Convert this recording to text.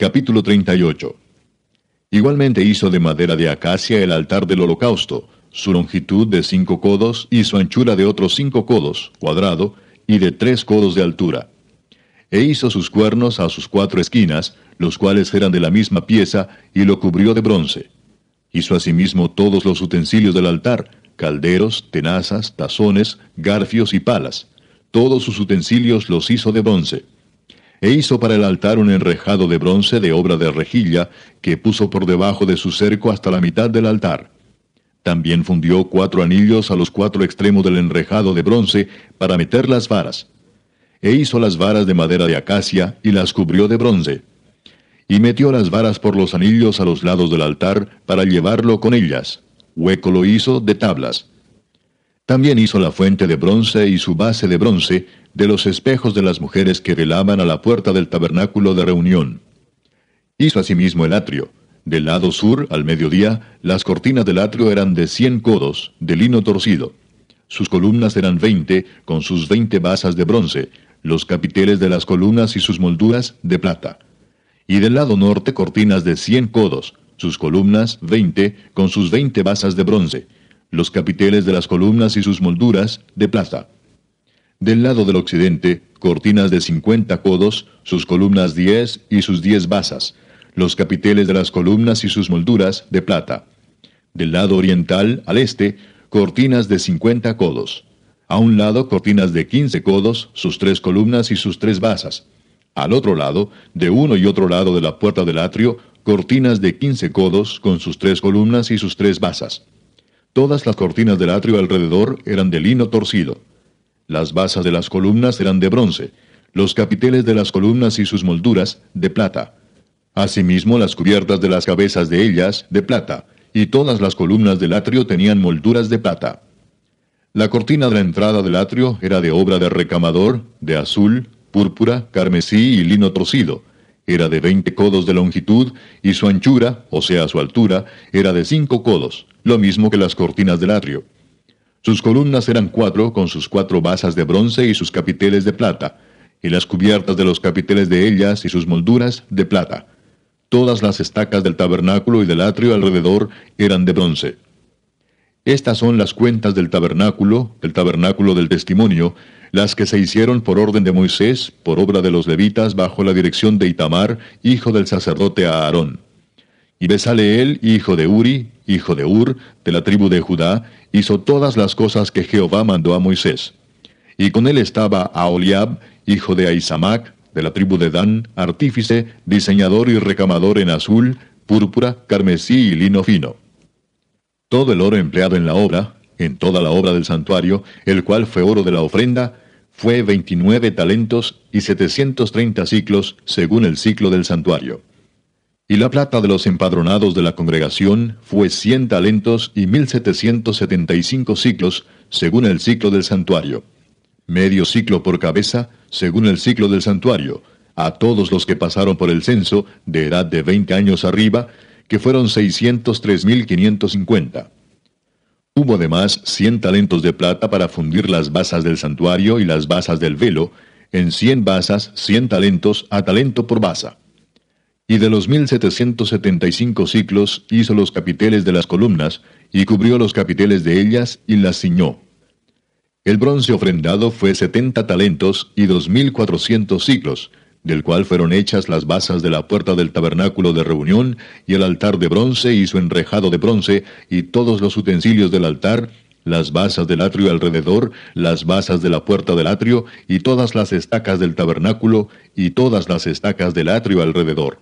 Capítulo 38 Igualmente hizo de madera de acacia el altar del holocausto, su longitud de cinco codos y su anchura de otros cinco codos, cuadrado, y de tres codos de altura. E hizo sus cuernos a sus cuatro esquinas, los cuales eran de la misma pieza, y lo cubrió de bronce. Hizo asimismo todos los utensilios del altar, calderos, tenazas, tazones, garfios y palas. Todos sus utensilios los hizo de bronce. E hizo para el altar un enrejado de bronce de obra de rejilla, que puso por debajo de su cerco hasta la mitad del altar. También fundió cuatro anillos a los cuatro extremos del enrejado de bronce para meter las varas. E hizo las varas de madera de acacia y las cubrió de bronce. Y metió las varas por los anillos a los lados del altar para llevarlo con ellas. Hueco lo hizo de tablas. También hizo la fuente de bronce y su base de bronce de los espejos de las mujeres que velaban a la puerta del tabernáculo de reunión. Hizo asimismo el atrio. Del lado sur, al mediodía, las cortinas del atrio eran de cien codos, de lino torcido. Sus columnas eran veinte, con sus veinte basas de bronce, los capiteles de las columnas y sus molduras de plata. Y del lado norte cortinas de cien codos, sus columnas veinte, con sus veinte basas de bronce, los capiteles de las columnas y sus molduras de plata. Del lado del occidente, cortinas de cincuenta codos, sus columnas diez y sus diez basas, los capiteles de las columnas y sus molduras de plata. Del lado oriental, al este, cortinas de cincuenta codos. A un lado, cortinas de quince codos, sus tres columnas y sus tres basas. Al otro lado, de uno y otro lado de la puerta del atrio, cortinas de quince codos, con sus tres columnas y sus tres basas. Todas las cortinas del atrio alrededor eran de lino torcido. Las basas de las columnas eran de bronce, los capiteles de las columnas y sus molduras de plata. Asimismo las cubiertas de las cabezas de ellas de plata, y todas las columnas del atrio tenían molduras de plata. La cortina de la entrada del atrio era de obra de recamador, de azul, púrpura, carmesí y lino torcido, era de veinte codos de longitud, y su anchura, o sea su altura, era de cinco codos, lo mismo que las cortinas del atrio. Sus columnas eran cuatro, con sus cuatro basas de bronce y sus capiteles de plata, y las cubiertas de los capiteles de ellas y sus molduras de plata. Todas las estacas del tabernáculo y del atrio alrededor eran de bronce. Estas son las cuentas del tabernáculo, del tabernáculo del testimonio, las que se hicieron por orden de Moisés, por obra de los levitas, bajo la dirección de Itamar, hijo del sacerdote Aarón. Y Besaleel, hijo de Uri, hijo de Ur, de la tribu de Judá, hizo todas las cosas que Jehová mandó a Moisés. Y con él estaba Aholiab, hijo de Aisamac, de la tribu de Dan, artífice, diseñador y recamador en azul, púrpura, carmesí y lino fino. Todo el oro empleado en la obra, en toda la obra del santuario, el cual fue oro de la ofrenda, fue veintinueve talentos y setecientos treinta ciclos, según el ciclo del santuario. Y la plata de los empadronados de la congregación fue cien talentos y mil setecientos setenta y cinco ciclos, según el ciclo del santuario. Medio ciclo por cabeza, según el ciclo del santuario, a todos los que pasaron por el censo, de edad de veinte años arriba, que fueron seiscientos tres mil quinientos cincuenta. Hubo además cien talentos de plata para fundir las basas del santuario y las basas del velo, en cien basas, cien talentos a talento por basa. Y de los mil setecientos setenta y cinco ciclos hizo los capiteles de las columnas, y cubrió los capiteles de ellas, y las ciñó. El bronce ofrendado fue setenta talentos y dos mil cuatrocientos ciclos, del cual fueron hechas las basas de la puerta del tabernáculo de reunión, y el altar de bronce y su enrejado de bronce, y todos los utensilios del altar, las basas del atrio alrededor, las basas de la puerta del atrio, y todas las estacas del tabernáculo, y todas las estacas del atrio alrededor.